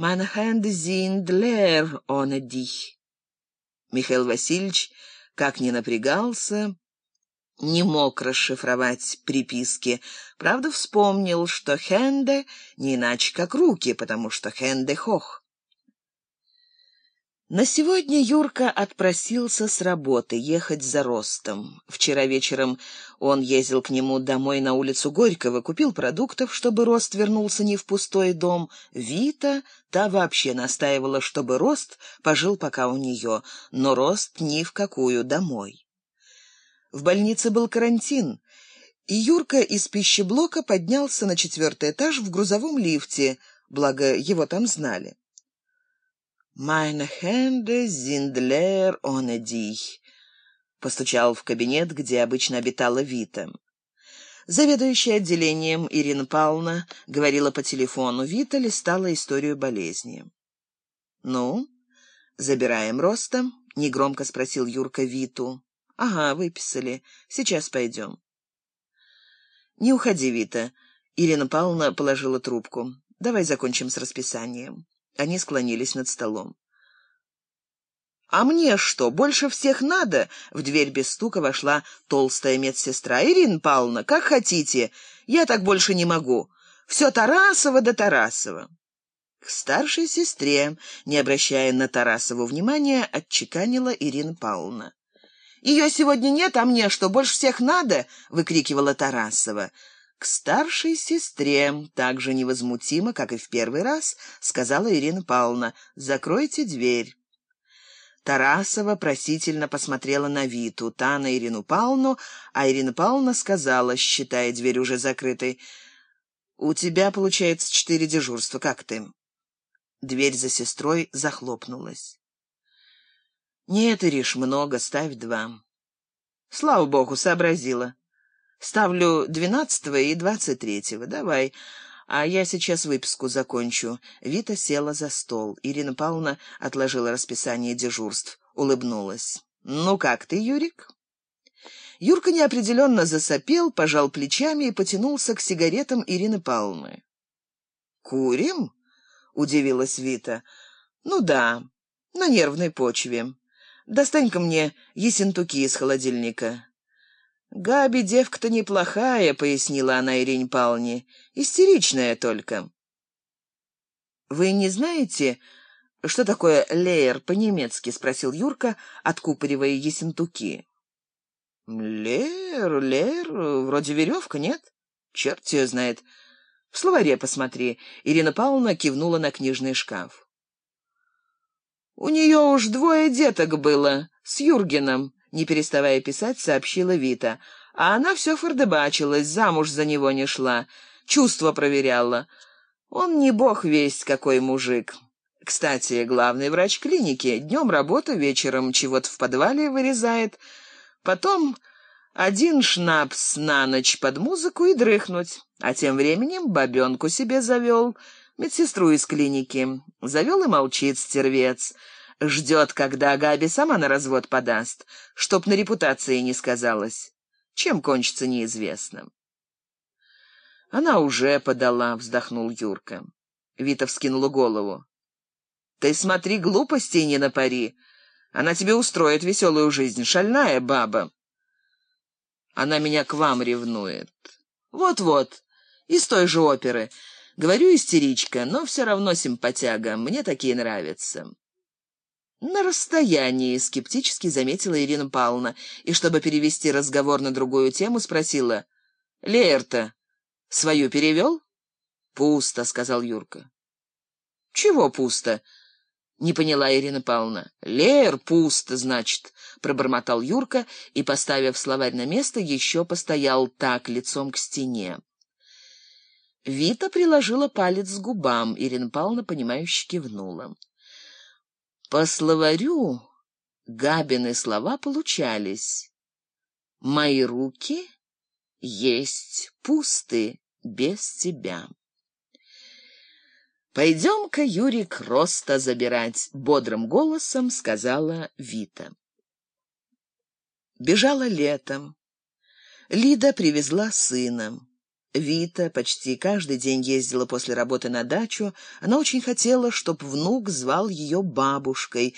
«Meine Hände sind leer ohne dich». Михаил Васильевич, как ни напрягался, не мог расшифровать приписки. Правда, вспомнил, что «хенде» не иначе, как «руки», потому что «хенде хох». На сегодня Юрка отпросился с работы ехать за Ростом. Вчера вечером он ездил к нему домой на улицу Горького, купил продуктов, чтобы Рост вернулся не в пустой дом. Вита, та вообще настаивала, чтобы Рост пожил пока у нее, но Рост ни в какую домой. В больнице был карантин, и Юрка из пищеблока поднялся на четвертый этаж в грузовом лифте, благо его там знали. «Meine Hände sind leer ohne dich», — постучал в кабинет, где обычно обитала Вита. Заведующая отделением Ирина Павловна говорила по телефону. Вита листала историю болезни. «Ну, забираем роста?» — негромко спросил Юрка Виту. «Ага, выписали. Сейчас пойдем». «Не уходи, Вита». Ирина Павловна положила трубку. «Давай закончим с расписанием». Они склонились над столом. «А мне что, больше всех надо?» В дверь без стука вошла толстая медсестра. «Ирина Павловна, как хотите. Я так больше не могу. Все Тарасова да Тарасова». К старшей сестре, не обращая на Тарасову внимания, отчеканила Ирина Павловна. «Ее сегодня нет, а мне что, больше всех надо?» — выкрикивала Тарасова. К старшей сестре, так же невозмутимо, как и в первый раз, сказала Ирина Павловна, «Закройте дверь». Тарасова просительно посмотрела на Виту, та на Ирину Павловну, а Ирина Павловна сказала, считая дверь уже закрытой, «У тебя, получается, четыре дежурства, как ты?» Дверь за сестрой захлопнулась. «Нет, Ириш, много, ставь два». «Слава богу, сообразила. Ставлю двенадцатого и двадцать третьего. Давай, а я сейчас выписку закончу». Вита села за стол. Ирина Павловна отложила расписание дежурств, улыбнулась. «Ну как ты, Юрик?» Юрка неопределенно засопел, пожал плечами и потянулся к сигаретам Ирины Павловны. «Курим?» — удивилась Вита. «Ну да, на нервной почве». Достань-ка мне есентуки из холодильника». «Габи девка-то неплохая», — пояснила она Ирине Павловне. «Истеричная только». «Вы не знаете, что такое леер по-немецки?» — спросил Юрка, откупоривая есентуки. «Леер, леер, вроде веревка, нет? Черт ее знает. В словаре посмотри». Ирина Павловна кивнула на книжный шкаф. «У нее уж двое деток было, с Юргеном», — не переставая писать, сообщила Вита. «А она все фордебачилась, замуж за него не шла, чувства проверяла. Он не бог весть какой мужик. Кстати, главный врач клиники днем работа, вечером чего-то в подвале вырезает. Потом один шнапс на ночь под музыку и дрыхнуть. А тем временем бабенку себе завел» медсестру из клиники. Завел и молчит стервец. Ждет, когда Габи сама на развод подаст, чтоб на репутации не сказалось. Чем кончится, неизвестно. Она уже подала, вздохнул Юрка. Вита вскинула голову. Ты смотри, глупостей не напари. Она тебе устроит веселую жизнь, шальная баба. Она меня к вам ревнует. Вот-вот, из той же оперы. Говорю, истеричка, но все равно симпатяга. Мне такие нравятся. На расстоянии, скептически заметила Ирина Павловна, и, чтобы перевести разговор на другую тему, спросила. «Леер-то свою перевел?» «Пусто», — сказал Юрка. «Чего пусто?» — не поняла Ирина Павловна. «Леер пусто, значит», — пробормотал Юрка и, поставив словарь на место, еще постоял так, лицом к стене. Вита приложила палец к губам, Ирина Павловна, понимающе кивнула. По словарю Габины слова получались. «Мои руки есть пусты без тебя». «Пойдем-ка, Юрик, роста забирать», — бодрым голосом сказала Вита. Бежало летом. Лида привезла сына. Вита почти каждый день ездила после работы на дачу. Она очень хотела, чтобы внук звал ее бабушкой,